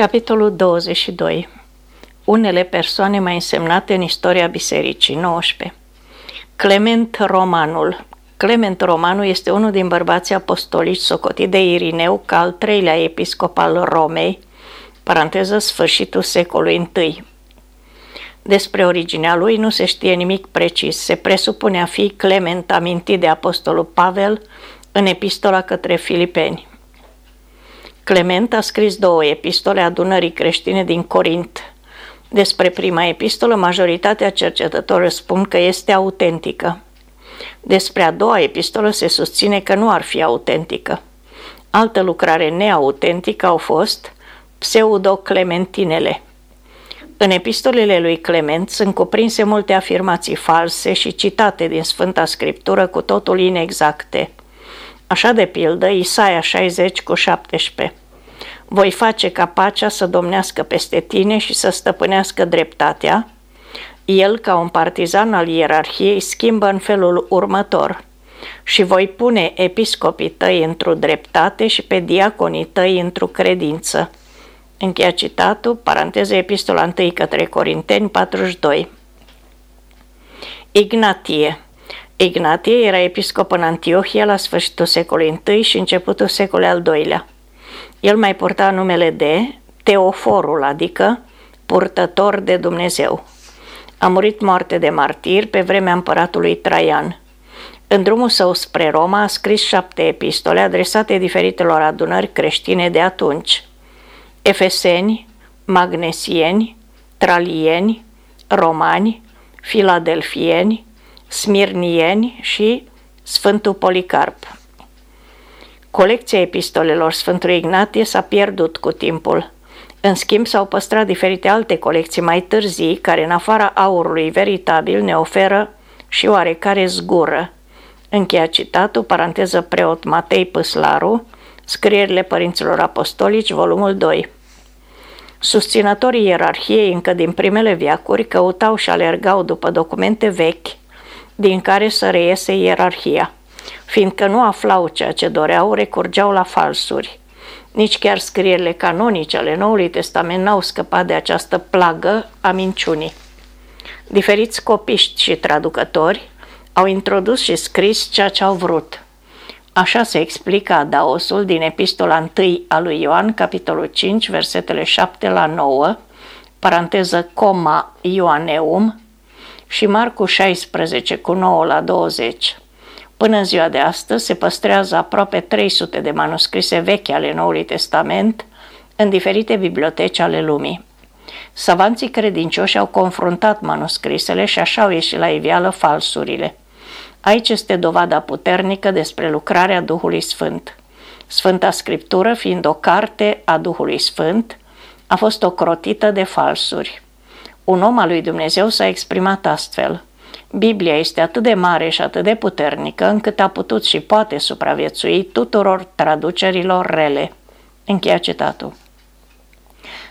Capitolul 22 Unele persoane mai însemnate în istoria Bisericii 19 Clement Romanul Clement Romanul este unul din bărbații apostolici socotit de Irineu ca al treilea episcop al Romei, paranteză sfârșitul secolului I. Despre originea lui nu se știe nimic precis. Se presupune a fi Clement amintit de apostolul Pavel în epistola către Filipeni. Clement a scris două epistole adunării creștine din Corint. Despre prima epistolă, majoritatea cercetătorilor spun că este autentică. Despre a doua epistolă se susține că nu ar fi autentică. Altă lucrare neautentică au fost pseudo-clementinele. În epistolele lui Clement sunt cuprinse multe afirmații false și citate din Sfânta Scriptură cu totul inexacte. Așa de pildă, Isaia 60 cu 17. Voi face ca pacea să domnească peste tine și să stăpânească dreptatea. El, ca un partizan al ierarhiei, schimbă în felul următor. Și voi pune episcopii tăi într-o dreptate și pe diaconii tăi într-o credință. Încheia citatul, paranteză epistola 1 către Corinteni 42. Ignatie Ignatie era episcop în Antiohia la sfârșitul secolului I și începutul secolului al II-lea. El mai purta numele de Teoforul, adică purtător de Dumnezeu. A murit moarte de martir pe vremea împăratului Traian. În drumul său spre Roma a scris șapte epistole adresate diferitelor adunări creștine de atunci. Efeseni, Magnesieni, Tralieni, Romani, Filadelfieni, Smirnieni și Sfântul Policarp. Colecția epistolelor Sfântului Ignatie s-a pierdut cu timpul. În schimb, s-au păstrat diferite alte colecții mai târzii, care în afara aurului veritabil ne oferă și oarecare zgură. Încheia citatul, paranteză preot Matei Păslaru, Scrierile Părinților Apostolici, volumul 2. Susținătorii ierarhiei încă din primele viacuri căutau și alergau după documente vechi, din care să reiese ierarhia. Fiindcă nu aflau ceea ce doreau, recurgeau la falsuri. Nici chiar scrierile canonice ale Noului Testament n-au scăpat de această plagă a minciunii. Diferiți copiști și traducători au introdus și scris ceea ce au vrut. Așa se explică adaosul din epistola 1 a lui Ioan, capitolul 5, versetele 7 la 9, paranteză coma Ioaneum, și Marcu 16 cu 9 la 20. Până în ziua de astăzi se păstrează aproape 300 de manuscrise vechi ale Noului Testament în diferite biblioteci ale lumii. Savanții credincioși au confruntat manuscrisele și așa au ieșit la iveală falsurile. Aici este dovada puternică despre lucrarea Duhului Sfânt. Sfânta Scriptură, fiind o carte a Duhului Sfânt, a fost ocrotită de falsuri. Un om al lui Dumnezeu s-a exprimat astfel – Biblia este atât de mare și atât de puternică încât a putut și poate supraviețui tuturor traducerilor rele. Încheia citatul.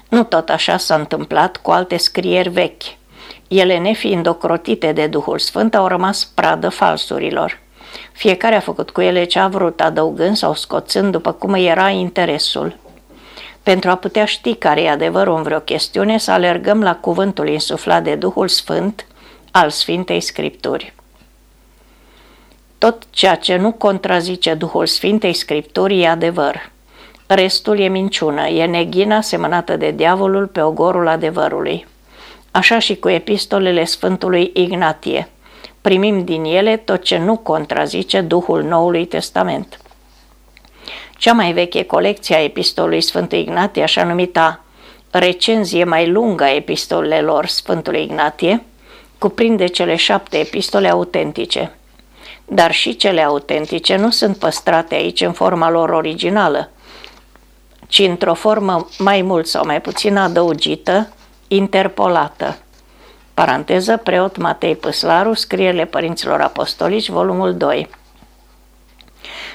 Nu tot așa s-a întâmplat cu alte scrieri vechi. Ele, nefiind ocrotite de Duhul Sfânt, au rămas pradă falsurilor. Fiecare a făcut cu ele ce a vrut, adăugând sau scoțând după cum îi era interesul. Pentru a putea ști care e adevărul în vreo chestiune, să alergăm la cuvântul insuflat de Duhul Sfânt, al Sfintei Scripturi. Tot ceea ce nu contrazice Duhul Sfintei Scripturi e adevăr. Restul e minciună, e neghina semănată de diavolul pe ogorul adevărului. Așa și cu epistolele Sfântului Ignatie. Primim din ele tot ce nu contrazice Duhul Noului Testament. Cea mai veche colecție a epistolului Sfântului Ignatie, așa numita recenzie mai lungă a epistolelor Sfântului Ignatie, cuprinde cele șapte epistole autentice. Dar și cele autentice nu sunt păstrate aici în forma lor originală, ci într-o formă mai mult sau mai puțin adăugită, interpolată. Paranteză, preot Matei Păslaru, scrierile Părinților Apostolici, volumul 2.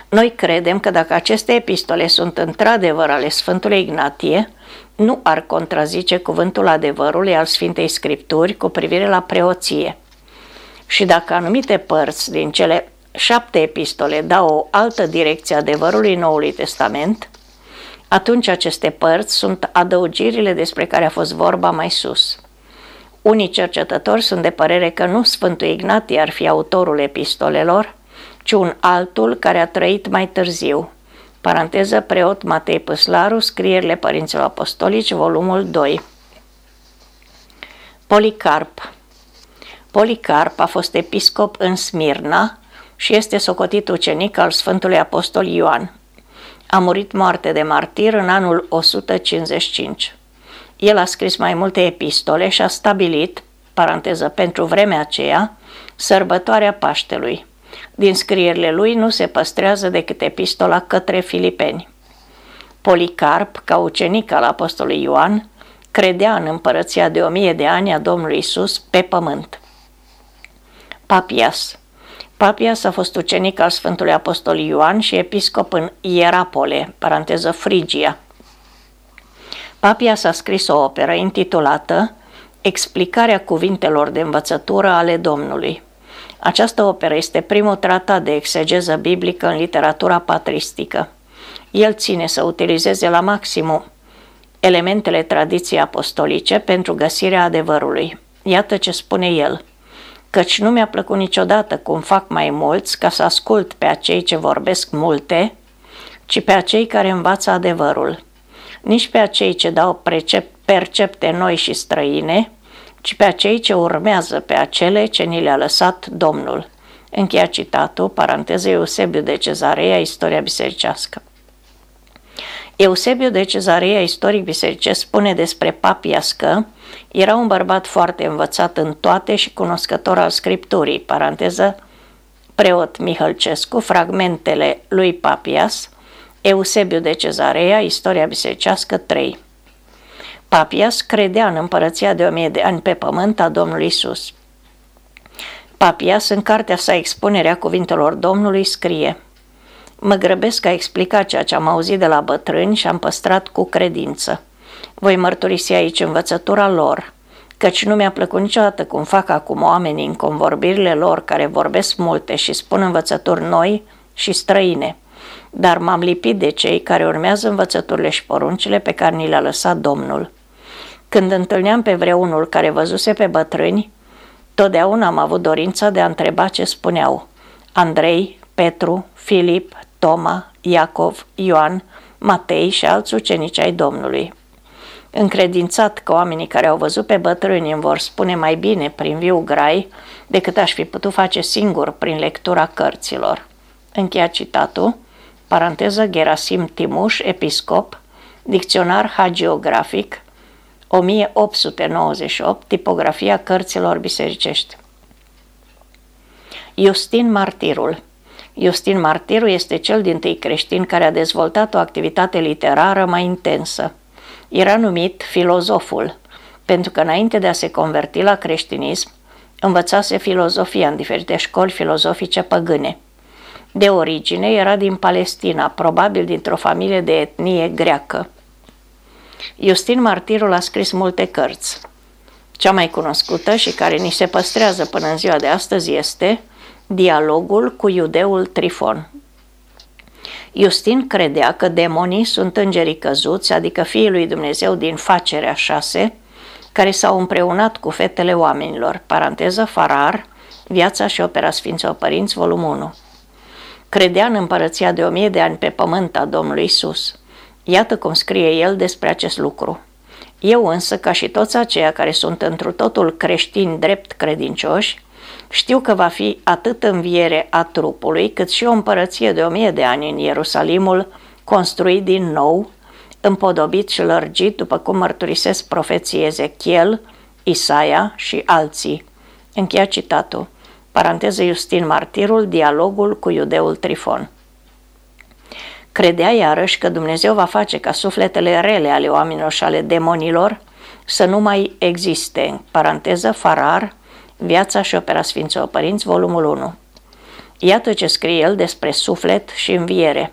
Noi credem că dacă aceste epistole sunt într-adevăr ale Sfântului Ignatie, nu ar contrazice cuvântul adevărului al Sfintei Scripturi cu privire la preoție. Și dacă anumite părți din cele șapte epistole dau o altă direcție adevărului Noului Testament, Atunci aceste părți sunt adăugirile despre care a fost vorba mai sus. Unii cercetători sunt de părere că nu Sfântul Ignatie ar fi autorul epistolelor, ci un altul care a trăit mai târziu. Paranteză preot Matei Păslaru, scrierile Părinților Apostolici, volumul 2. Policarp Policarp a fost episcop în Smirna și este socotit ucenic al Sfântului Apostol Ioan. A murit moarte de martir în anul 155. El a scris mai multe epistole și a stabilit, paranteză, pentru vremea aceea, sărbătoarea Paștelui. Din scrierile lui nu se păstrează decât epistola către filipeni. Policarp, ca ucenic al apostolului Ioan, credea în împărăția de o mie de ani a Domnului Isus pe pământ. Papias Papias a fost ucenic al Sfântului Apostol Ioan și episcop în Ierapole, paranteză Frigia. Papias a scris o operă intitulată Explicarea cuvintelor de învățătură ale Domnului. Această operă este primul tratat de exegeză biblică în literatura patristică. El ține să utilizeze la maximum elementele tradiției apostolice pentru găsirea adevărului. Iată ce spune el. Căci nu mi-a plăcut niciodată cum fac mai mulți ca să ascult pe acei ce vorbesc multe, ci pe acei care învață adevărul. Nici pe acei ce dau percepte noi și străine, ci pe acei ce urmează pe acele ce ni le-a lăsat Domnul. Încheia citatul, paranteză Eusebiu de Cezarea, Istoria bisericească. Eusebiu de Cezarea, istoric bisericesc, spune despre Papias că era un bărbat foarte învățat în toate și cunoscător al Scripturii, paranteză, preot Mihălcescu, fragmentele lui Papias, Eusebiu de Cezarea, Istoria bisericească 3. Papias credea în împărăția de o mie de ani pe pământ a Domnului Isus. Papias, în cartea sa Expunerea cuvintelor Domnului, scrie Mă grăbesc a explica ceea ce am auzit de la bătrâni și am păstrat cu credință. Voi mărturisi aici învățătura lor, căci nu mi-a plăcut niciodată cum fac acum oamenii în convorbirile lor care vorbesc multe și spun învățături noi și străine – dar m-am lipit de cei care urmează învățăturile și poruncile pe care ni le-a lăsat Domnul. Când întâlneam pe vreunul care văzuse pe bătrâni, totdeauna am avut dorința de a întreba ce spuneau. Andrei, Petru, Filip, Toma, Iacov, Ioan, Matei și alți ucenici ai Domnului. Încredințat că oamenii care au văzut pe bătrâni îmi vor spune mai bine prin viu grai decât aș fi putut face singur prin lectura cărților. Încheia citatul paranteză Gerasim Timuș, episcop, dicționar hagiografic, 1898, tipografia cărților bisericești. Justin Martirul Justin Martirul este cel din tâi creștin care a dezvoltat o activitate literară mai intensă. Era numit filozoful, pentru că înainte de a se converti la creștinism, învățase filozofia în diferite școli filozofice păgâne – de origine era din Palestina, probabil dintr-o familie de etnie greacă. Justin Martirul a scris multe cărți. Cea mai cunoscută și care ni se păstrează până în ziua de astăzi este Dialogul cu iudeul Trifon. Justin credea că demonii sunt îngerii căzuți, adică fiii lui Dumnezeu din facerea șase, care s-au împreunat cu fetele oamenilor, paranteză Farar, Viața și opera Sfinților Părinți, volumul 1 credea în împărăția de o mie de ani pe pământ a Domnului Isus. Iată cum scrie el despre acest lucru. Eu însă, ca și toți aceia care sunt întru totul creștini drept credincioși, știu că va fi atât înviere a trupului, cât și o împărăție de o mie de ani în Ierusalimul, construit din nou, împodobit și lărgit, după cum mărturisesc profeții Ezechiel, Isaia și alții. Încheia citatul paranteză Justin Martirul, dialogul cu iudeul Trifon. Credea iarăși că Dumnezeu va face ca sufletele rele ale oamenilor și ale demonilor să nu mai existe, paranteză Farar, Viața și opera Sfinților Părinți, volumul 1. Iată ce scrie el despre suflet și înviere.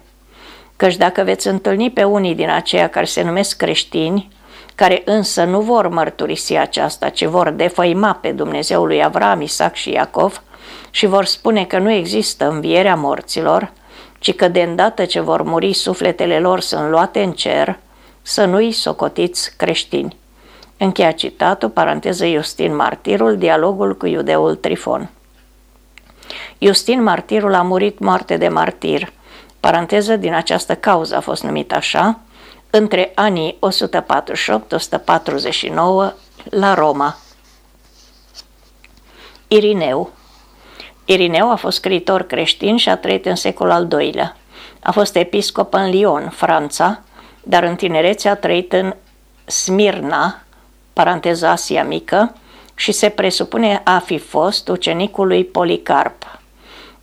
Căci dacă veți întâlni pe unii din aceia care se numesc creștini, care însă nu vor mărturisi aceasta, ci vor defăima pe Dumnezeul lui Avram, Isaac și Iacov și vor spune că nu există învierea morților, ci că de îndată ce vor muri sufletele lor sunt luate în cer, să nu-i socotiți creștini. Încheia citatul, paranteză Justin Martirul, dialogul cu iudeul Trifon. Justin Martirul a murit moarte de martir, paranteză din această cauză a fost numit așa, între anii 148-149 la Roma. Irineu Irineu a fost scriitor creștin și a trăit în secolul al II-lea. A fost episcop în Lyon, Franța, dar în tinerețe a trăit în Smirna, paranteza Asia Mică, și se presupune a fi fost ucenicul lui Policarp.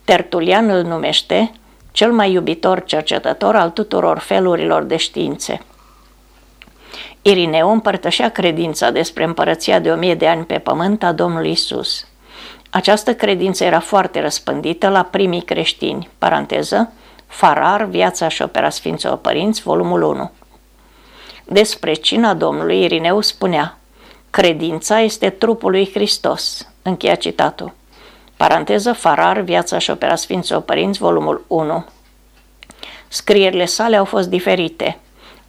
Tertulian îl numește cel mai iubitor cercetător al tuturor felurilor de științe. Irineu împărtășea credința despre împărăția de o mie de ani pe pământ a Domnului Isus. Această credință era foarte răspândită la primii creștini, paranteză, Farar, Viața și opera Sfinților Părinți, volumul 1. Despre cina Domnului, Irineu spunea, credința este trupul lui Hristos, încheia citatul. Paranteză, Farar, Viața și opera Sfinților Părinți, volumul 1. Scrierile sale au fost diferite.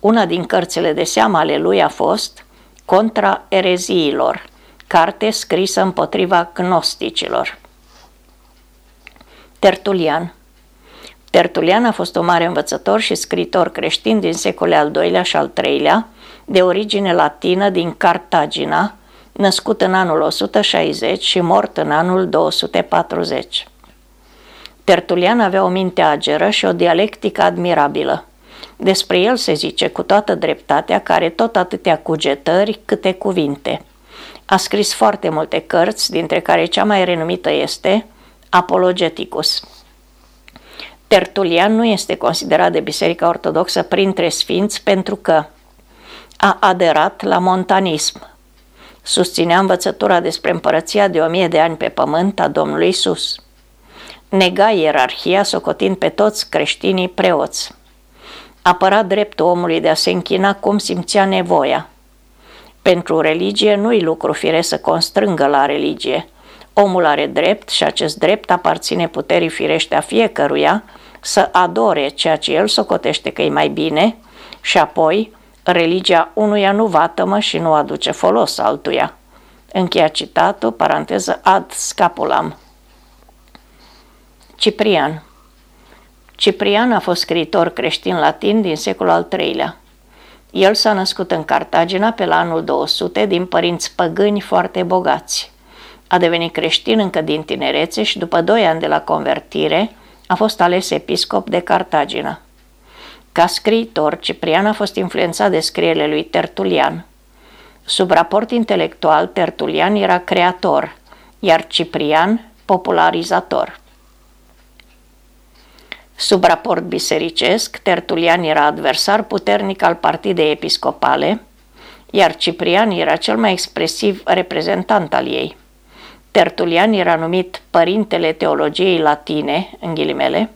Una din cărțile de seamă ale lui a fost Contra ereziilor, carte scrisă împotriva gnosticilor. Tertulian Tertulian a fost un mare învățător și scritor creștin din secolul al II-lea și al III-lea, de origine latină din Cartagina, născut în anul 160 și mort în anul 240. Tertulian avea o minte ageră și o dialectică admirabilă. Despre el se zice cu toată dreptatea că are tot atâtea cugetări câte cuvinte. A scris foarte multe cărți, dintre care cea mai renumită este Apologeticus. Tertulian nu este considerat de Biserica Ortodoxă printre sfinți pentru că a aderat la montanism. Susținea învățătura despre împărăția de o mie de ani pe pământ a Domnului Isus. Nega ierarhia socotind pe toți creștinii preoți. Apăra dreptul omului de a se închina cum simțea nevoia. Pentru religie nu-i lucru fire să constrângă la religie. Omul are drept și acest drept aparține puterii firește a fiecăruia să adore ceea ce el socotește că e mai bine și apoi religia unuia nu vatămă și nu aduce folos altuia. Încheia citatul, paranteză ad scapulam. Ciprian Ciprian a fost scriitor creștin latin din secolul al III-lea. El s-a născut în Cartagina pe la anul 200 din părinți păgâni foarte bogați. A devenit creștin încă din tinerețe și după doi ani de la convertire a fost ales episcop de Cartagina. Ca scriitor, Ciprian a fost influențat de scrierile lui Tertulian. Sub raport intelectual, Tertulian era creator, iar Ciprian popularizator. Sub raport bisericesc, Tertulian era adversar puternic al partidei episcopale, iar Ciprian era cel mai expresiv reprezentant al ei. Tertulian era numit Părintele Teologiei Latine, în ghilimele,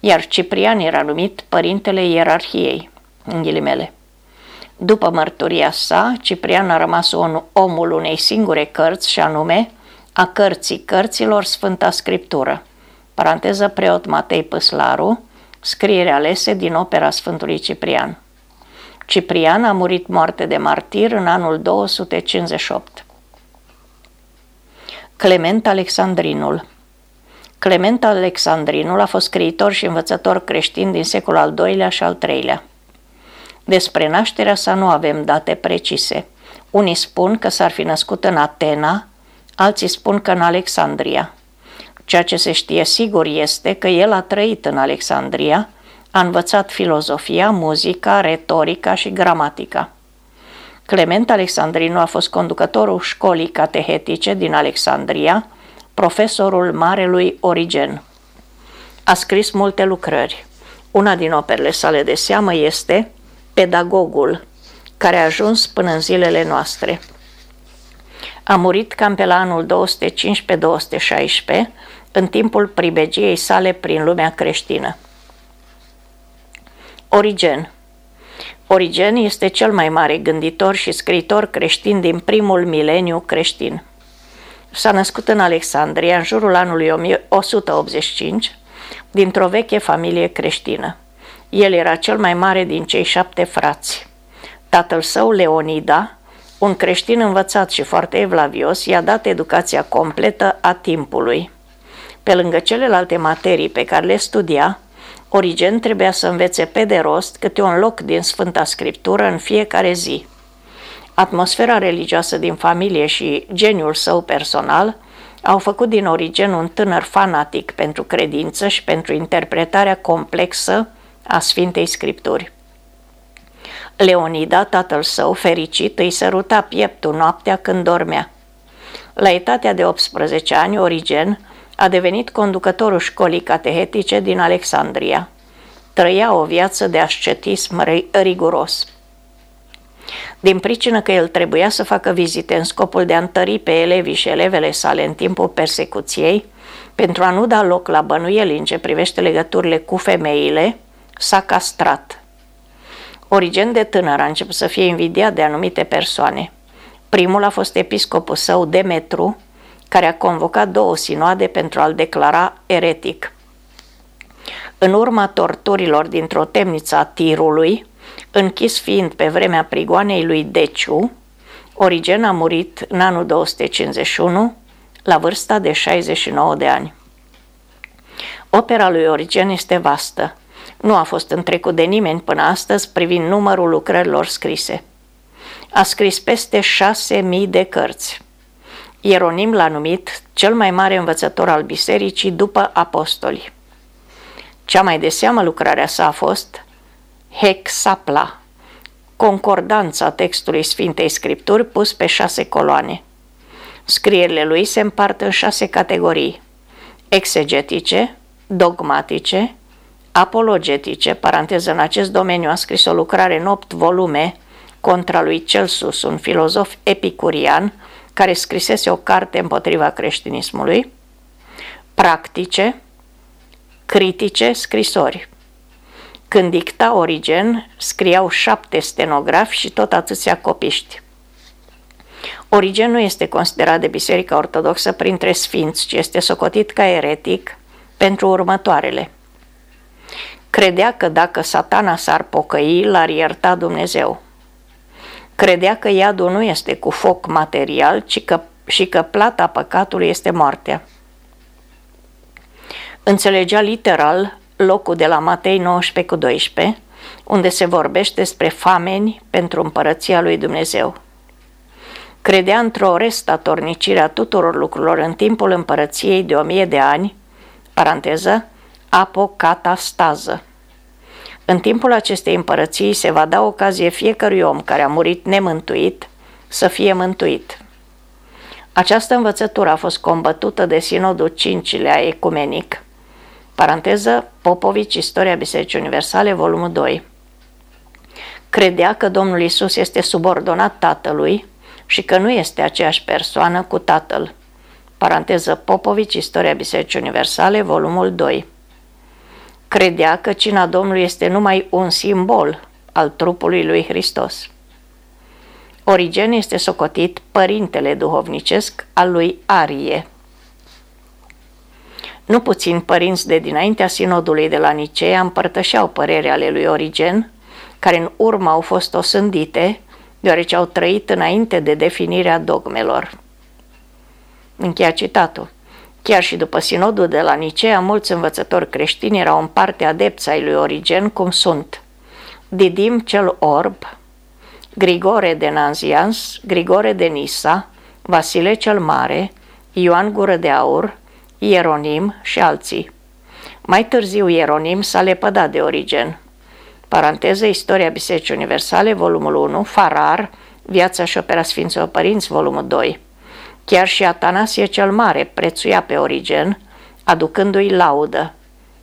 iar Ciprian era numit Părintele Ierarhiei, în ghilimele. După mărturia sa, Ciprian a rămas un omul unei singure cărți și anume a cărții cărților Sfânta Scriptură, paranteză preot Matei Păslaru, scriere alese din opera Sfântului Ciprian. Ciprian a murit moarte de martir în anul 258. Clement Alexandrinul Clement Alexandrinul a fost scriitor și învățător creștin din secolul al II-lea și al III-lea. Despre nașterea sa nu avem date precise. Unii spun că s-ar fi născut în Atena, alții spun că în Alexandria. Ceea ce se știe sigur este că el a trăit în Alexandria, a învățat filozofia, muzica, retorica și gramatica. Clement Alexandrinu a fost conducătorul școlii catehetice din Alexandria, profesorul Marelui Origen. A scris multe lucrări. Una din operele sale de seamă este Pedagogul, care a ajuns până în zilele noastre. A murit cam pe la anul 215-216, în timpul pribegiei sale prin lumea creștină. Origen Origen este cel mai mare gânditor și scriitor creștin din primul mileniu creștin. S-a născut în Alexandria în jurul anului 185 dintr-o veche familie creștină. El era cel mai mare din cei șapte frați. Tatăl său, Leonida, un creștin învățat și foarte evlavios, i-a dat educația completă a timpului. Pe lângă celelalte materii pe care le studia, Origen trebuia să învețe pe de rost câte un loc din Sfânta Scriptură în fiecare zi. Atmosfera religioasă din familie și geniul său personal au făcut din Origen un tânăr fanatic pentru credință și pentru interpretarea complexă a Sfintei Scripturi. Leonida, tatăl său, fericit, îi săruta pieptul noaptea când dormea. La etatea de 18 ani, Origen a devenit conducătorul școlii catehetice din Alexandria. Trăia o viață de ascetism riguros. Din pricină că el trebuia să facă vizite în scopul de a întări pe elevii și elevele sale în timpul persecuției, pentru a nu da loc la bănuieli în ce privește legăturile cu femeile, s-a castrat. Origen de tânăr a început să fie invidiat de anumite persoane. Primul a fost episcopul său Demetru, care a convocat două sinoade pentru a-l declara eretic. În urma torturilor dintr-o temniță a tirului, închis fiind pe vremea prigoanei lui Deciu, Origen a murit în anul 251, la vârsta de 69 de ani. Opera lui Origen este vastă. Nu a fost întrecut de nimeni până astăzi privind numărul lucrărilor scrise. A scris peste șase mii de cărți. Ieronim l-a numit cel mai mare învățător al bisericii după apostoli. Cea mai de seamă lucrarea sa a fost Hexapla, concordanța textului Sfintei Scripturi pus pe șase coloane. Scrierile lui se împart în șase categorii. Exegetice, dogmatice, apologetice, paranteză în acest domeniu a scris o lucrare în opt volume contra lui Celsus, un filozof epicurian, care scrisese o carte împotriva creștinismului, practice, critice, scrisori. Când dicta Origen, scriau șapte stenografi și tot atâția copiști. Origen nu este considerat de Biserica Ortodoxă printre sfinți, ci este socotit ca eretic pentru următoarele. Credea că dacă satana s-ar pocăi, l-ar ierta Dumnezeu. Credea că iadul nu este cu foc material, ci că, și că plata păcatului este moartea. Înțelegea literal locul de la Matei 19 cu 12, unde se vorbește despre fameni pentru împărăția lui Dumnezeu. Credea într-o restatornicire a tuturor lucrurilor în timpul împărăției de o mie de ani, paranteză, apocatastază. În timpul acestei împărății se va da ocazie fiecărui om care a murit nemântuit să fie mântuit. Această învățătură a fost combătută de Sinodul Cincilea Ecumenic, paranteză Popovici, Istoria Bisericii Universale, volumul 2. Credea că Domnul Isus este subordonat Tatălui și că nu este aceeași persoană cu Tatăl. Paranteză Popovici, Istoria Bisericii Universale, volumul 2 credea că cina Domnului este numai un simbol al trupului lui Hristos. Origen este socotit părintele duhovnicesc al lui Arie. Nu puțin părinți de dinaintea sinodului de la Nicea împărtășeau părerea ale lui Origen, care în urmă au fost osândite, deoarece au trăit înainte de definirea dogmelor. Încheia citatul. Chiar și după sinodul de la Nicea, mulți învățători creștini erau în parte adepți ai lui Origen, cum sunt Didim cel Orb, Grigore de Nanzians, Grigore de Nisa, Vasile cel Mare, Ioan Gură de Aur, Ieronim și alții. Mai târziu Ieronim s-a lepădat de Origen. Paranteză Istoria Bisericii Universale, volumul 1, Farar, Viața și opera Sfinților Părinți, volumul 2. Chiar și Atanasie cel Mare prețuia pe Origen, aducându-i laudă.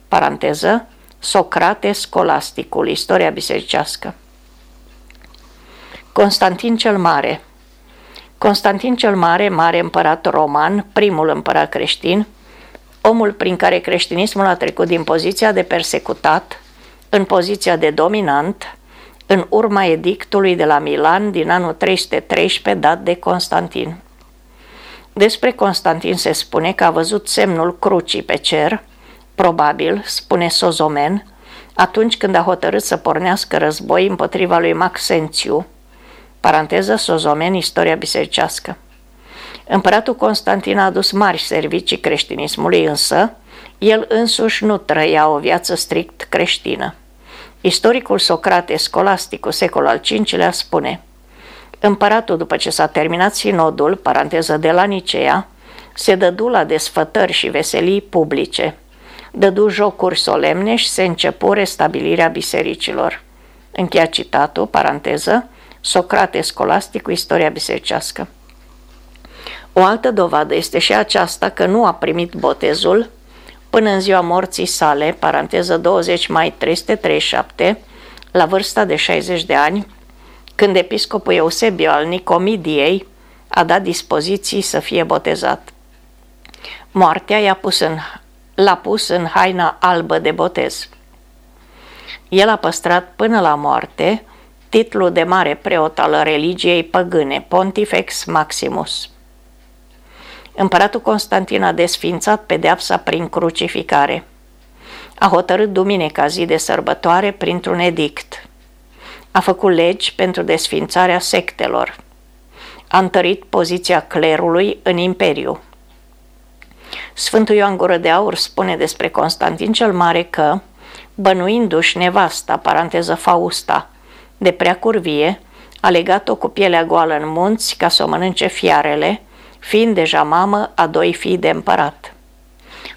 Paranteză, Socrate Scolasticul, istoria bisericească. Constantin cel Mare Constantin cel Mare, mare împărat roman, primul împărat creștin, omul prin care creștinismul a trecut din poziția de persecutat în poziția de dominant, în urma edictului de la Milan din anul 313 dat de Constantin. Despre Constantin se spune că a văzut semnul crucii pe cer, probabil, spune Sozomen, atunci când a hotărât să pornească război împotriva lui Maxențiu, paranteză Sozomen, istoria bisericească. Împăratul Constantin a adus mari servicii creștinismului, însă el însuși nu trăia o viață strict creștină. Istoricul Socrate, scolasticul secol al V-lea, spune Împăratul, după ce s-a terminat sinodul, paranteză de la Nicea, se dădu la desfătări și veselii publice. Dădu jocuri solemne și se începu restabilirea bisericilor. Încheia citatul, paranteză, Socrate Scolastic cu istoria bisericească. O altă dovadă este și aceasta că nu a primit botezul până în ziua morții sale, paranteză 20 mai 337, la vârsta de 60 de ani, când episcopul Eusebiu al Nicomidiei a dat dispoziții să fie botezat. Moartea i-a pus în, l-a pus în haina albă de botez. El a păstrat până la moarte titlul de mare preot al religiei păgâne, Pontifex Maximus. Împăratul Constantin a desfințat pedeapsa prin crucificare. A hotărât duminica zi de sărbătoare printr-un edict. A făcut legi pentru desfințarea sectelor. A întărit poziția clerului în imperiu. Sfântul Ioan Gură de Aur spune despre Constantin cel Mare că, bănuindu-și nevasta, paranteză Fausta, de prea curvie, a legat-o cu pielea goală în munți ca să o mănânce fiarele, fiind deja mamă a doi fii de împărat.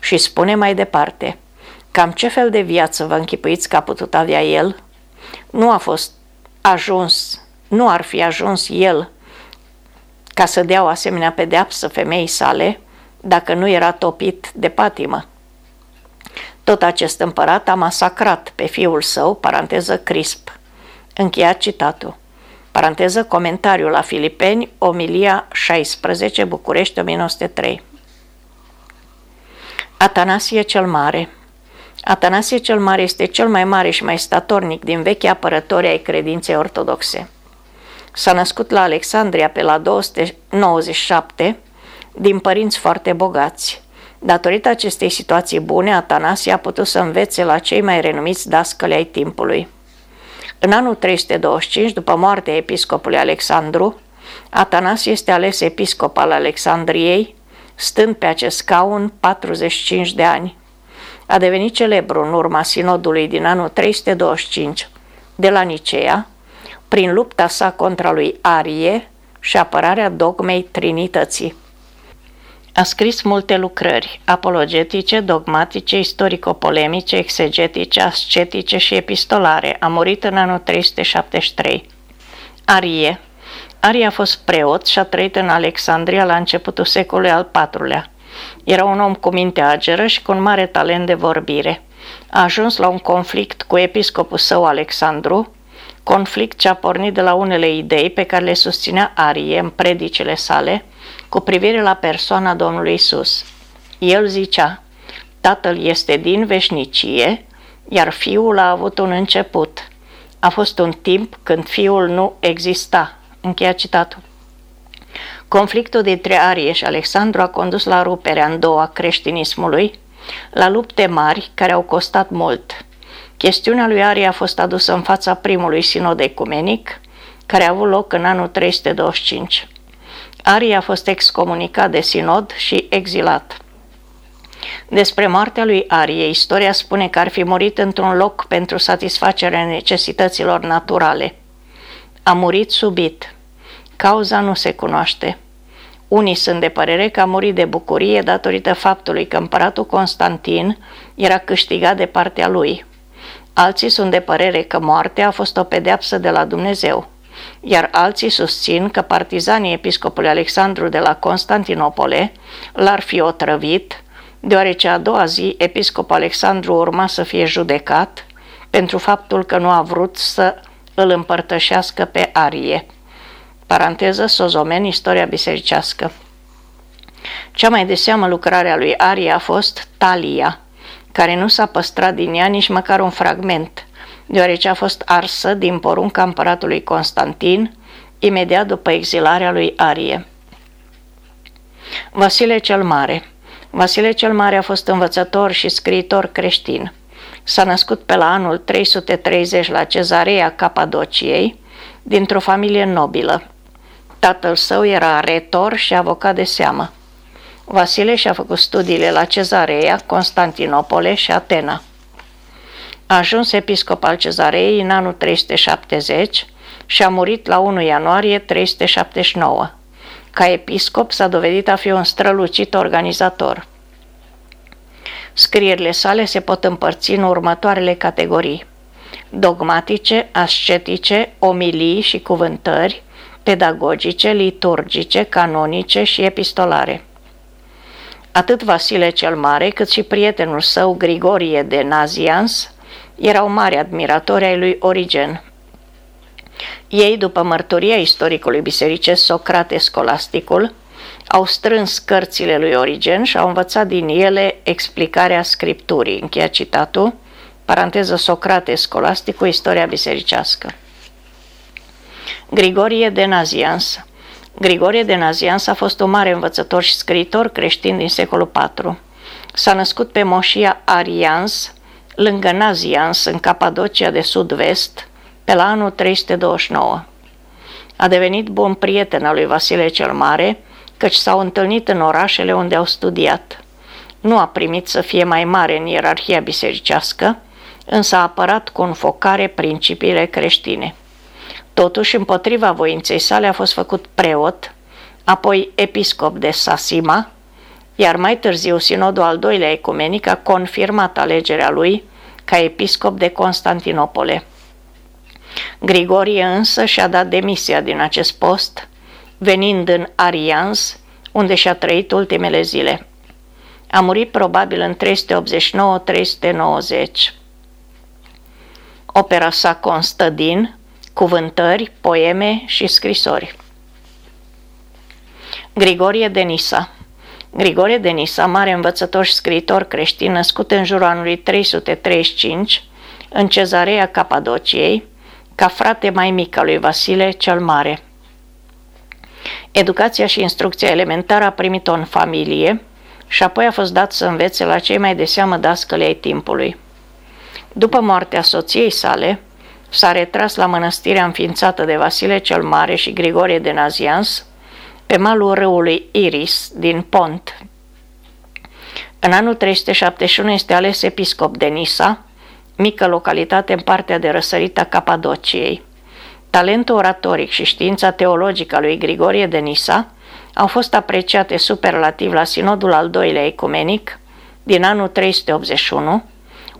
Și spune mai departe, cam ce fel de viață vă închipuiți că a putut avea el? Nu a fost ajuns, nu ar fi ajuns el ca să dea o asemenea pedeapsă femeii sale, dacă nu era topit de patimă. Tot acest împărat a masacrat pe fiul său, paranteză Crisp. Încheiat citatul. Paranteză comentariul la Filipeni, Omilia 16, București 1903. Atanasie cel Mare Atanasie cel Mare este cel mai mare și mai statornic din vechi apărători ai credinței ortodoxe. S-a născut la Alexandria pe la 297 din părinți foarte bogați. Datorită acestei situații bune, Atanasie a putut să învețe la cei mai renumiți dascăli ai timpului. În anul 325, după moartea episcopului Alexandru, Atanasie este ales episcop al Alexandriei, stând pe acest scaun 45 de ani. A devenit celebru în urma sinodului din anul 325 de la Nicea, prin lupta sa contra lui Arie și apărarea dogmei Trinității. A scris multe lucrări, apologetice, dogmatice, istorico-polemice, exegetice, ascetice și epistolare. A murit în anul 373. Arie Arie a fost preot și a trăit în Alexandria la începutul secolului al IV-lea. Era un om cu minte ageră și cu un mare talent de vorbire. A ajuns la un conflict cu episcopul său Alexandru, conflict ce a pornit de la unele idei pe care le susținea Arie în predicile sale, cu privire la persoana Domnului Isus. El zicea, Tatăl este din veșnicie, iar Fiul a avut un început. A fost un timp când Fiul nu exista. Încheia citatul. Conflictul dintre Arie și Alexandru a condus la ruperea în două a creștinismului, la lupte mari care au costat mult. Chestiunea lui Arie a fost adusă în fața primului sinod ecumenic, care a avut loc în anul 325. Arie a fost excomunicat de sinod și exilat. Despre moartea lui Arie, istoria spune că ar fi murit într-un loc pentru satisfacerea necesităților naturale. A murit subit. Cauza nu se cunoaște. Unii sunt de părere că a murit de bucurie datorită faptului că împăratul Constantin era câștigat de partea lui. Alții sunt de părere că moartea a fost o pedeapsă de la Dumnezeu iar alții susțin că partizanii episcopului Alexandru de la Constantinopole l-ar fi otrăvit, deoarece a doua zi episcopul Alexandru urma să fie judecat pentru faptul că nu a vrut să îl împărtășească pe Arie. Paranteză Sozomen, istoria bisericească. Cea mai de seamă lucrare a lui Arie a fost Talia, care nu s-a păstrat din ea nici măcar un fragment – deoarece a fost arsă din porunca împăratului Constantin, imediat după exilarea lui Arie. Vasile cel Mare Vasile cel Mare a fost învățător și scriitor creștin. S-a născut pe la anul 330 la cezarea Capadociei, dintr-o familie nobilă. Tatăl său era retor și avocat de seamă. Vasile și-a făcut studiile la Cezarea, Constantinopole și Atena. A ajuns episcop al Cezarei în anul 370 și a murit la 1 ianuarie 379. Ca episcop s-a dovedit a fi un strălucit organizator. Scrierile sale se pot împărți în următoarele categorii. Dogmatice, ascetice, omilii și cuvântări, pedagogice, liturgice, canonice și epistolare. Atât Vasile cel Mare, cât și prietenul său Grigorie de Nazians erau mari admiratori ai lui Origen. Ei, după mărturia istoricului bisericesc Socrate Scolasticul, au strâns cărțile lui Origen și au învățat din ele explicarea scripturii. Încheia citatul, paranteză Socrate Scolasticul, istoria bisericească. Grigorie de Nazians Grigorie de Nazians a fost un mare învățător și scriitor creștin din secolul IV. S-a născut pe moșia Arians, lângă Nazians, în Capadocia de sud-vest, pe la anul 329. A devenit bun prieten al lui Vasile cel Mare, căci s-au întâlnit în orașele unde au studiat. Nu a primit să fie mai mare în ierarhia bisericească, însă a apărat cu înfocare principiile creștine. Totuși, împotriva voinței sale a fost făcut preot, apoi episcop de Sasima, iar mai târziu sinodul al doilea ecumenic a confirmat alegerea lui ca episcop de Constantinopole. Grigorie însă și-a dat demisia din acest post, venind în Arians, unde și-a trăit ultimele zile. A murit probabil în 389-390. Opera sa constă din cuvântări, poeme și scrisori. Grigorie de Nisa Grigorie de Nisa, mare învățător și scriitor creștin, născut în jurul anului 335, în cezarea Capadociei, ca frate mai mic al lui Vasile cel Mare. Educația și instrucția elementară a primit-o în familie și apoi a fost dat să învețe la cei mai de seamă dascăli ai timpului. După moartea soției sale, s-a retras la mănăstirea înființată de Vasile cel Mare și Grigorie de Nazians, pe malul râului Iris, din Pont. În anul 371 este ales episcop de Nisa, mică localitate în partea de răsărit a Capadociei. Talentul oratoric și știința teologică a lui Grigorie de Nisa au fost apreciate superlativ la sinodul al doilea ecumenic din anul 381,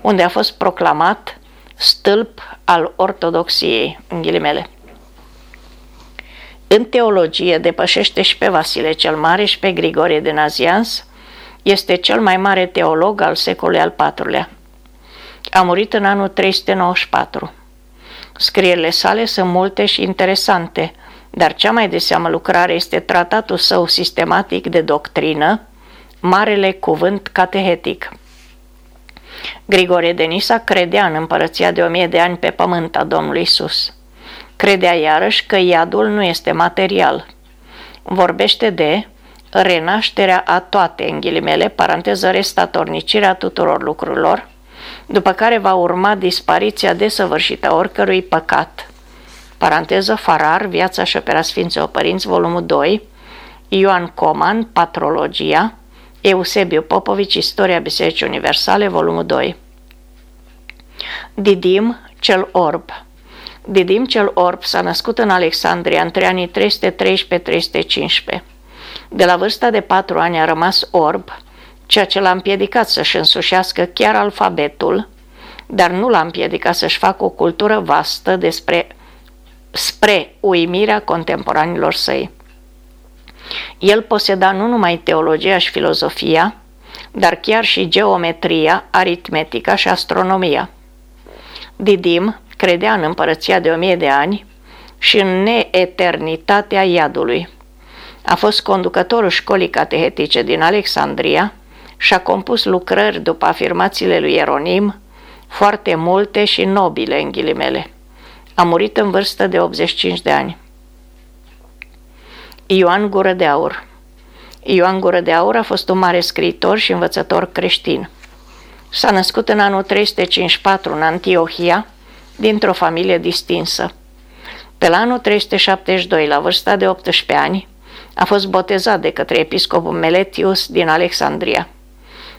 unde a fost proclamat stâlp al ortodoxiei, în ghilimele. În teologie depășește și pe Vasile cel Mare și pe Grigorie de Nazians, este cel mai mare teolog al secolului al IV-lea. A murit în anul 394. Scrierile sale sunt multe și interesante, dar cea mai de seamă lucrare este tratatul său sistematic de doctrină, Marele Cuvânt Catehetic. Grigore de Nisa credea în împărăția de o mie de ani pe pământ a Domnului Isus. Credea iarăși că iadul nu este material. Vorbește de renașterea a toate, în ghilimele, paranteză restatornicirea tuturor lucrurilor, după care va urma dispariția desăvârșită a oricărui păcat. Paranteză Farar, Viața și opera Sfinților Părinți, volumul 2, Ioan Coman, Patrologia, Eusebiu Popovici, Istoria Bisericii Universale, volumul 2. Didim, cel orb. Didim cel orb s-a născut în Alexandria între anii 313-315. De la vârsta de patru ani a rămas orb, ceea ce l-a împiedicat să-și însușească chiar alfabetul, dar nu l-a împiedicat să-și facă o cultură vastă despre spre uimirea contemporanilor săi. El poseda nu numai teologia și filozofia, dar chiar și geometria, aritmetica și astronomia. Didim credea în împărăția de o mie de ani și în neeternitatea iadului. A fost conducătorul școlii catehetice din Alexandria și a compus lucrări după afirmațiile lui Ieronim, foarte multe și nobile în ghilimele. A murit în vârstă de 85 de ani. Ioan Gură de Aur Ioan Gură de Aur a fost un mare scriitor și învățător creștin. S-a născut în anul 354 în Antiohia, dintr-o familie distinsă. Pe la anul 372, la vârsta de 18 ani, a fost botezat de către episcopul Meletius din Alexandria.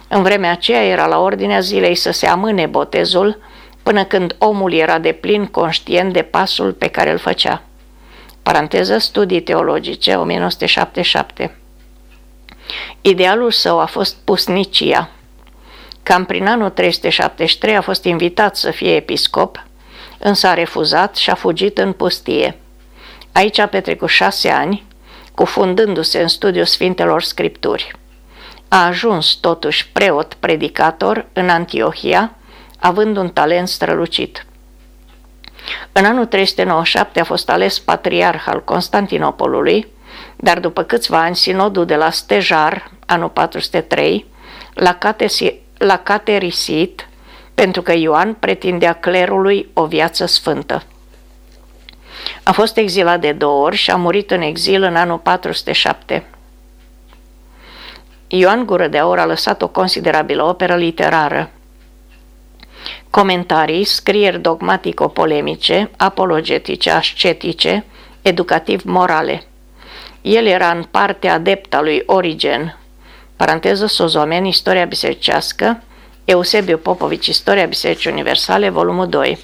În vremea aceea era la ordinea zilei să se amâne botezul până când omul era de plin conștient de pasul pe care îl făcea. Paranteză studii teologice, 1977. Idealul său a fost pusnicia. Cam prin anul 373 a fost invitat să fie episcop, însă a refuzat și a fugit în pustie. Aici a petrecut șase ani, cufundându-se în studiul Sfintelor Scripturi. A ajuns totuși preot predicator în Antiohia, având un talent strălucit. În anul 397 a fost ales patriarh al Constantinopolului, dar după câțiva ani sinodul de la Stejar, anul 403, l-a, catesi- l-a caterisit pentru că Ioan pretindea clerului o viață sfântă. A fost exilat de două ori și a murit în exil în anul 407. Ioan Gură de Aur a lăsat o considerabilă operă literară. Comentarii, scrieri dogmatico-polemice, apologetice, ascetice, educativ-morale. El era în parte adept al lui Origen, paranteză Sozomen, Istoria bisericească, Eusebiu Popovici, Istoria Bisericii Universale, volumul 2.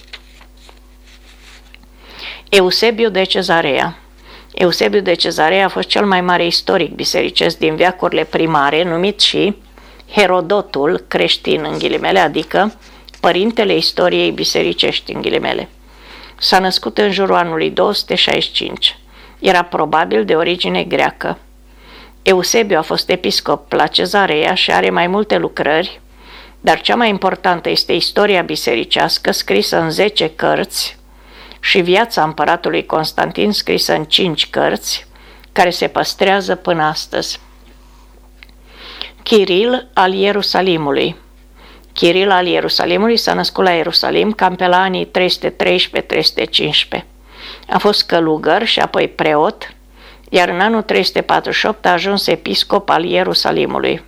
Eusebiu de Cezarea Eusebiu de Cezarea a fost cel mai mare istoric bisericesc din veacurile primare, numit și Herodotul creștin în ghilimele, adică părintele istoriei bisericești în ghilimele. S-a născut în jurul anului 265. Era probabil de origine greacă. Eusebiu a fost episcop la Cezarea și are mai multe lucrări, dar cea mai importantă este istoria bisericească scrisă în 10 cărți și viața împăratului Constantin scrisă în 5 cărți, care se păstrează până astăzi. Chiril al Ierusalimului Chiril al Ierusalimului s-a născut la Ierusalim cam pe la anii 313-315. A fost călugăr și apoi preot, iar în anul 348 a ajuns episcop al Ierusalimului.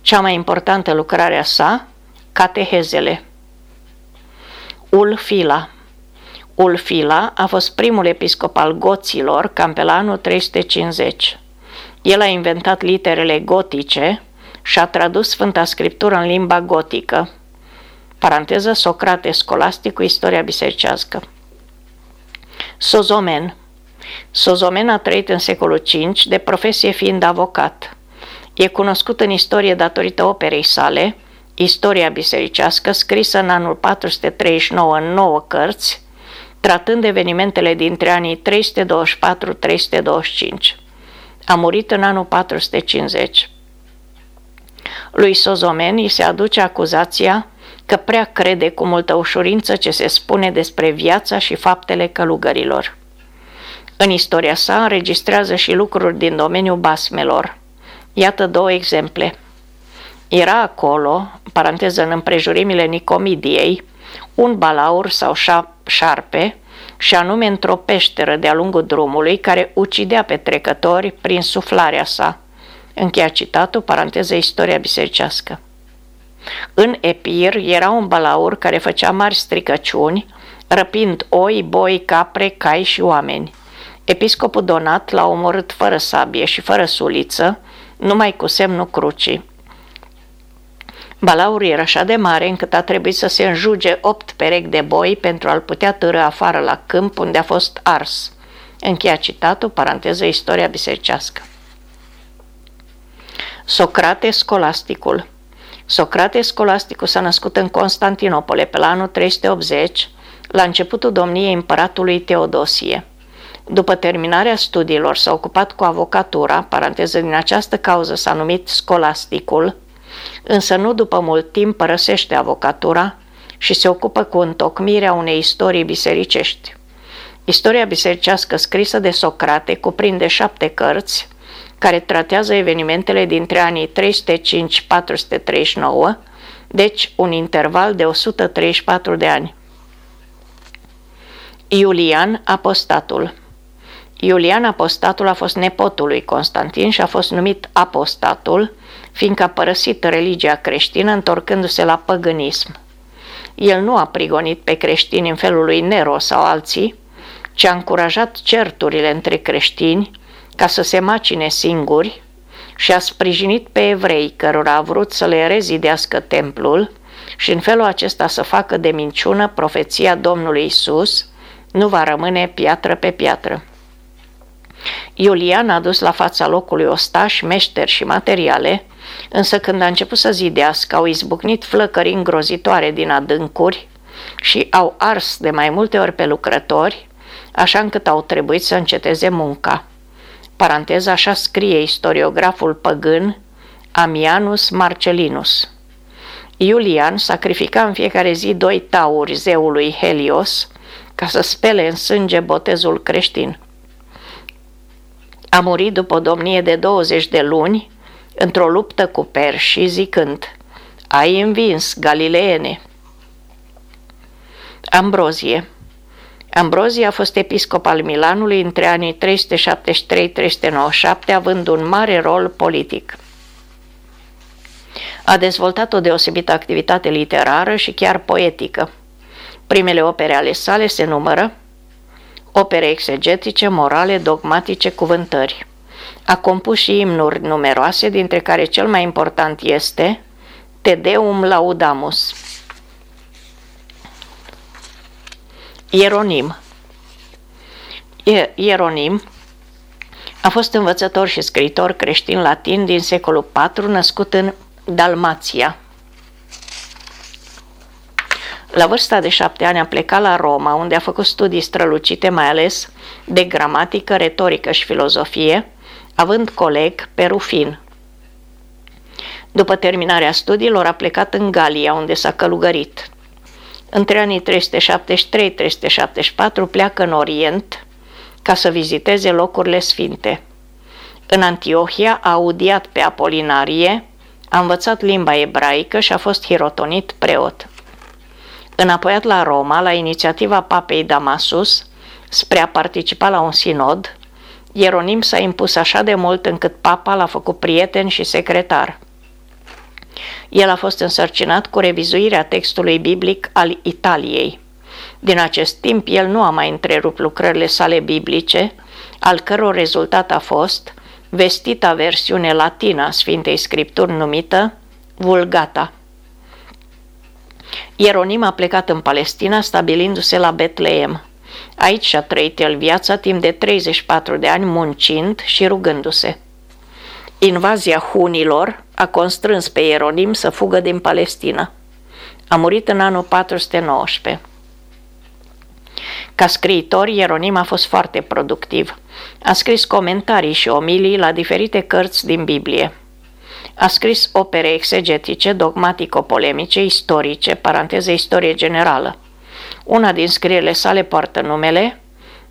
Cea mai importantă lucrare a sa, Catehezele. Ulfila Ulfila a fost primul episcop al goților cam pe la anul 350. El a inventat literele gotice și a tradus Sfânta Scriptură în limba gotică. Paranteză Socrate Scolastic cu istoria bisericească. Sozomen Sozomen a trăit în secolul V, de profesie fiind avocat. E cunoscut în istorie datorită operei sale, Istoria bisericească, scrisă în anul 439 în nouă cărți, tratând evenimentele dintre anii 324-325. A murit în anul 450. Lui Sozomen îi se aduce acuzația că prea crede cu multă ușurință ce se spune despre viața și faptele călugărilor. În istoria sa înregistrează și lucruri din domeniul basmelor. Iată două exemple. Era acolo, paranteză în împrejurimile Nicomidiei, un balaur sau șarpe, și anume într-o peșteră de-a lungul drumului care ucidea pe trecători prin suflarea sa. Încheia citatul, paranteză istoria bisericească. În Epir era un balaur care făcea mari stricăciuni, răpind oi, boi, capre, cai și oameni. Episcopul Donat l-a omorât fără sabie și fără suliță, numai cu semnul crucii. Balaurul era așa de mare încât a trebuit să se înjuge opt perechi de boi pentru a-l putea târâ afară la câmp unde a fost ars. Încheia citatul, paranteză, istoria bisericească. Socrate Scolasticul Socrate Scolasticul s-a născut în Constantinopole pe la anul 380, la începutul domniei împăratului Teodosie. După terminarea studiilor s-a ocupat cu avocatura, paranteză din această cauză s-a numit Scolasticul, însă nu după mult timp părăsește avocatura și se ocupă cu întocmirea unei istorii bisericești. Istoria bisericească scrisă de Socrate cuprinde șapte cărți care tratează evenimentele dintre anii 305-439, deci un interval de 134 de ani. Iulian Apostatul Iulian Apostatul a fost nepotul lui Constantin și a fost numit Apostatul, fiindcă a părăsit religia creștină întorcându-se la păgânism. El nu a prigonit pe creștini în felul lui Nero sau alții, ci a încurajat certurile între creștini ca să se macine singuri și a sprijinit pe evrei cărora a vrut să le rezidească templul și în felul acesta să facă de minciună profeția Domnului Isus, nu va rămâne piatră pe piatră. Iulian a dus la fața locului ostași, meșteri și materiale, însă când a început să zidească, au izbucnit flăcări îngrozitoare din adâncuri și au ars de mai multe ori pe lucrători, așa încât au trebuit să înceteze munca. Paranteza așa scrie istoriograful păgân Amianus Marcelinus. Iulian sacrifica în fiecare zi doi tauri zeului Helios ca să spele în sânge botezul creștin. A murit după o domnie de 20 de luni într-o luptă cu perși zicând Ai învins, Galileene! Ambrozie Ambrozie a fost episcop al Milanului între anii 373-397, având un mare rol politic. A dezvoltat o deosebită activitate literară și chiar poetică. Primele opere ale sale se numără opere exegetice, morale, dogmatice, cuvântări. A compus și imnuri numeroase, dintre care cel mai important este Te Deum Laudamus. Ieronim Ieronim a fost învățător și scriitor creștin latin din secolul IV, născut în Dalmația. La vârsta de șapte ani a plecat la Roma, unde a făcut studii strălucite, mai ales de gramatică, retorică și filozofie, având coleg pe Rufin. După terminarea studiilor a plecat în Galia, unde s-a călugărit. Între anii 373-374 pleacă în Orient ca să viziteze locurile sfinte. În Antiohia a audiat pe Apolinarie, a învățat limba ebraică și a fost hirotonit preot. Înapoiat la Roma, la inițiativa papei Damasus, spre a participa la un sinod, Ieronim s-a impus așa de mult încât papa l-a făcut prieten și secretar. El a fost însărcinat cu revizuirea textului biblic al Italiei. Din acest timp, el nu a mai întrerupt lucrările sale biblice, al căror rezultat a fost vestita versiune latină a Sfintei Scripturi numită Vulgata. Ieronim a plecat în Palestina, stabilindu-se la Betleem. Aici și-a trăit el viața timp de 34 de ani muncind și rugându-se. Invazia hunilor a constrâns pe Ieronim să fugă din Palestina. A murit în anul 419. Ca scriitor, Ieronim a fost foarte productiv. A scris comentarii și omilii la diferite cărți din Biblie. A scris opere exegetice, dogmatico-polemice, istorice, paranteză istorie generală. Una din scrierile sale poartă numele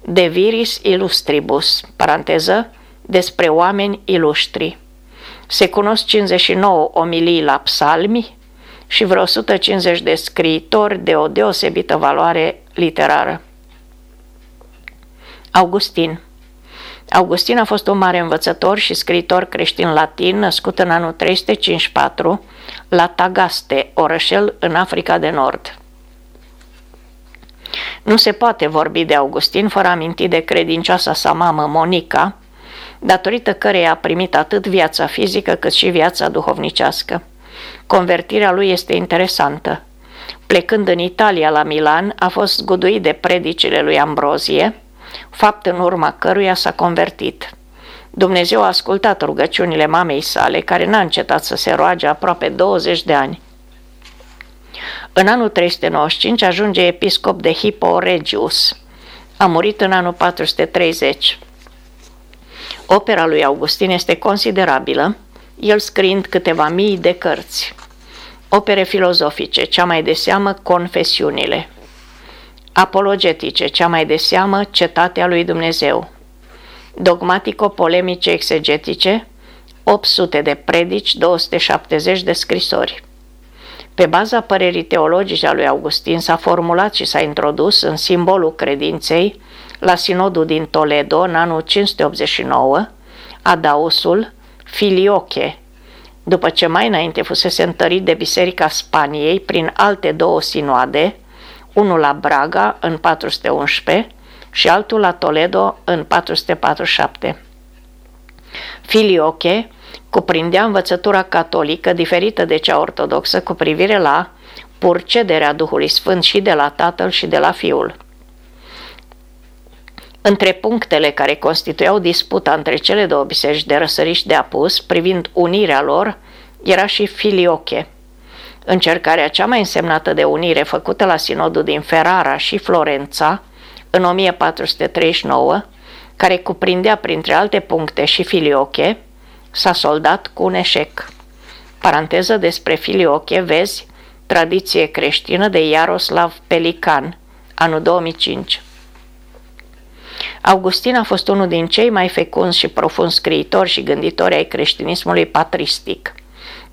De Viris Illustribus, paranteză, despre oameni ilustri. Se cunosc 59 omilii la psalmi și vreo 150 de scriitori de o deosebită valoare literară. Augustin Augustin a fost un mare învățător și scriitor creștin latin, născut în anul 354 la Tagaste, orășel în Africa de Nord. Nu se poate vorbi de Augustin fără a aminti de credincioasa sa mamă, Monica, datorită căreia a primit atât viața fizică cât și viața duhovnicească. Convertirea lui este interesantă. Plecând în Italia la Milan, a fost zguduit de predicile lui Ambrozie, fapt în urma căruia s-a convertit. Dumnezeu a ascultat rugăciunile mamei sale, care n-a încetat să se roage aproape 20 de ani. În anul 395 ajunge episcop de Hippo Regius. A murit în anul 430. Opera lui Augustin este considerabilă, el scriind câteva mii de cărți. Opere filozofice, cea mai de seamă confesiunile apologetice, cea mai de seamă cetatea lui Dumnezeu, dogmatico-polemice exegetice, 800 de predici, 270 de scrisori. Pe baza părerii teologice a lui Augustin s-a formulat și s-a introdus în simbolul credinței la sinodul din Toledo în anul 589, Adausul Filioche, după ce mai înainte fusese întărit de Biserica Spaniei prin alte două sinoade, unul la Braga în 411 și altul la Toledo în 447. Filioche cuprindea învățătura catolică diferită de cea ortodoxă cu privire la purcederea Duhului Sfânt și de la Tatăl și de la Fiul. Între punctele care constituiau disputa între cele două biserici de răsăriși de apus, privind unirea lor, era și filioche. Încercarea cea mai însemnată de unire făcută la sinodul din Ferrara și Florența, în 1439, care cuprindea printre alte puncte și filioche, s-a soldat cu un eșec. Paranteză despre filioche, vezi, tradiție creștină de Iaroslav Pelican, anul 2005. Augustin a fost unul din cei mai fecunzi și profunzi scriitori și gânditori ai creștinismului patristic.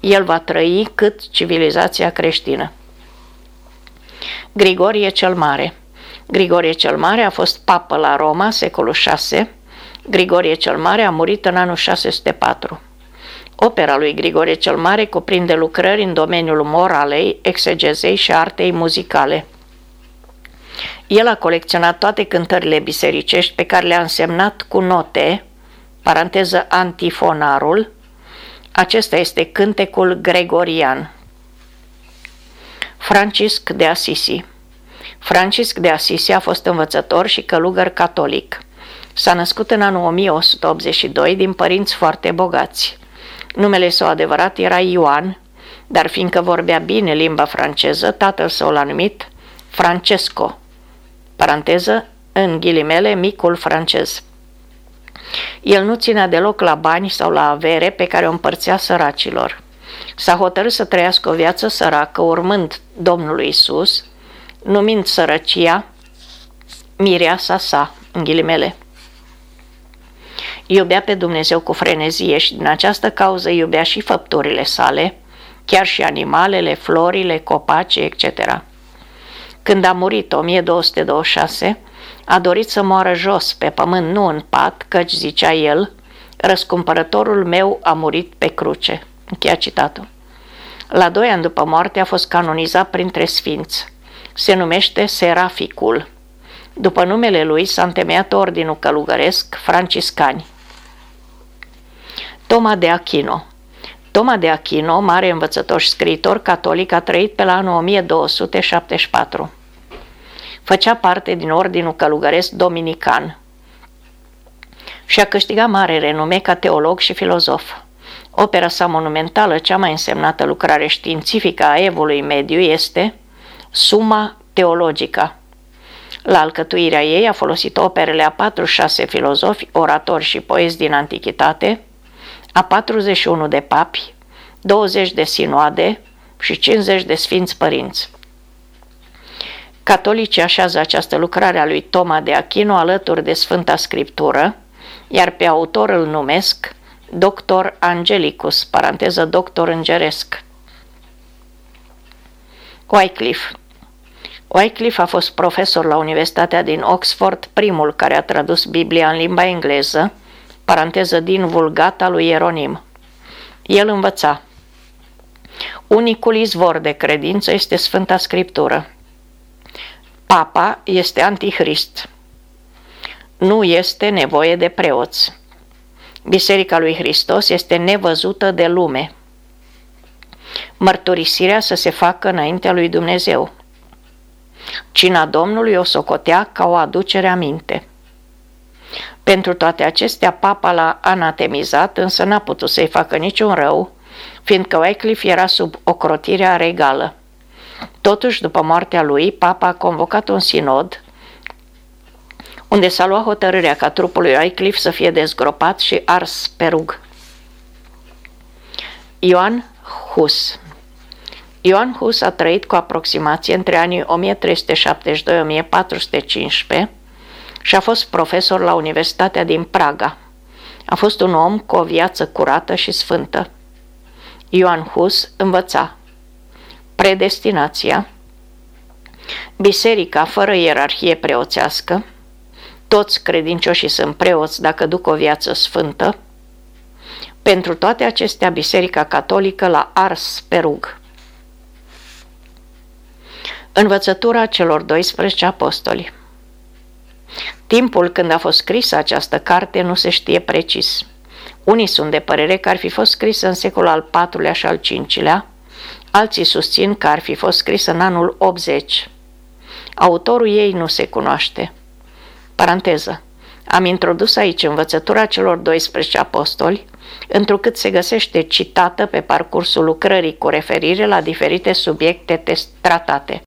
El va trăi cât civilizația creștină. Grigorie cel Mare Grigorie cel Mare a fost papă la Roma, secolul 6. Grigorie cel Mare a murit în anul 604. Opera lui Grigorie cel Mare cuprinde lucrări în domeniul moralei, exegezei și artei muzicale. El a colecționat toate cântările bisericești pe care le-a însemnat cu note, paranteză antifonarul, acesta este cântecul gregorian. Francisc de Assisi Francisc de Assisi a fost învățător și călugăr catolic. S-a născut în anul 1182 din părinți foarte bogați. Numele său adevărat era Ioan, dar fiindcă vorbea bine limba franceză, tatăl său l-a numit Francesco, paranteză, în ghilimele, micul francez. El nu ținea deloc la bani sau la avere pe care o împărțea săracilor. S-a hotărât să trăiască o viață săracă urmând Domnului Isus, numind sărăcia mireasa sa, în ghilimele. Iubea pe Dumnezeu cu frenezie și din această cauză iubea și făpturile sale, chiar și animalele, florile, copacii, etc. Când a murit 1226, a dorit să moară jos, pe pământ, nu în pat, căci zicea el, răscumpărătorul meu a murit pe cruce. Încheia citatul. La doi ani după moarte a fost canonizat printre sfinți. Se numește Seraficul. După numele lui s-a întemeiat ordinul călugăresc franciscani. Toma de Achino Toma de Achino, mare învățător și scriitor catolic, a trăit pe la anul 1274. Făcea parte din ordinul călugăresc dominican și a câștigat mare renume ca teolog și filozof. Opera sa monumentală, cea mai însemnată lucrare științifică a evului mediu, este Suma Teologica. La alcătuirea ei a folosit operele a 46 filozofi, oratori și poezi din antichitate, a 41 de papi, 20 de sinoade și 50 de sfinți părinți. Catolicii așează această lucrare a lui Toma de Achino alături de Sfânta Scriptură, iar pe autor îl numesc Doctor Angelicus, paranteză doctor îngeresc. Wycliffe Wycliffe a fost profesor la Universitatea din Oxford, primul care a tradus Biblia în limba engleză, paranteză din vulgata lui Ieronim. El învăța. Unicul izvor de credință este Sfânta Scriptură. Papa este antichrist. Nu este nevoie de preoți. Biserica lui Hristos este nevăzută de lume. Mărturisirea să se facă înaintea lui Dumnezeu. Cina Domnului o socotea ca o aducere aminte. Pentru toate acestea, papa l-a anatemizat, însă n-a putut să-i facă niciun rău, fiindcă Wycliffe era sub ocrotirea regală. Totuși, după moartea lui, papa a convocat un sinod unde s-a luat hotărârea ca trupul lui Wycliffe să fie dezgropat și ars pe rug. Ioan Hus Ioan Hus a trăit cu aproximație între anii 1372-1415 și a fost profesor la Universitatea din Praga. A fost un om cu o viață curată și sfântă. Ioan Hus învăța predestinația, biserica fără ierarhie preoțească, toți credincioșii sunt preoți dacă duc o viață sfântă, pentru toate acestea Biserica Catolică l-a ars pe rug. Învățătura celor 12 apostoli Timpul când a fost scrisă această carte nu se știe precis. Unii sunt de părere că ar fi fost scrisă în secolul al IV-lea și al V-lea, alții susțin că ar fi fost scrisă în anul 80. Autorul ei nu se cunoaște. Paranteză. Am introdus aici învățătura celor 12 apostoli, întrucât se găsește citată pe parcursul lucrării cu referire la diferite subiecte tratate.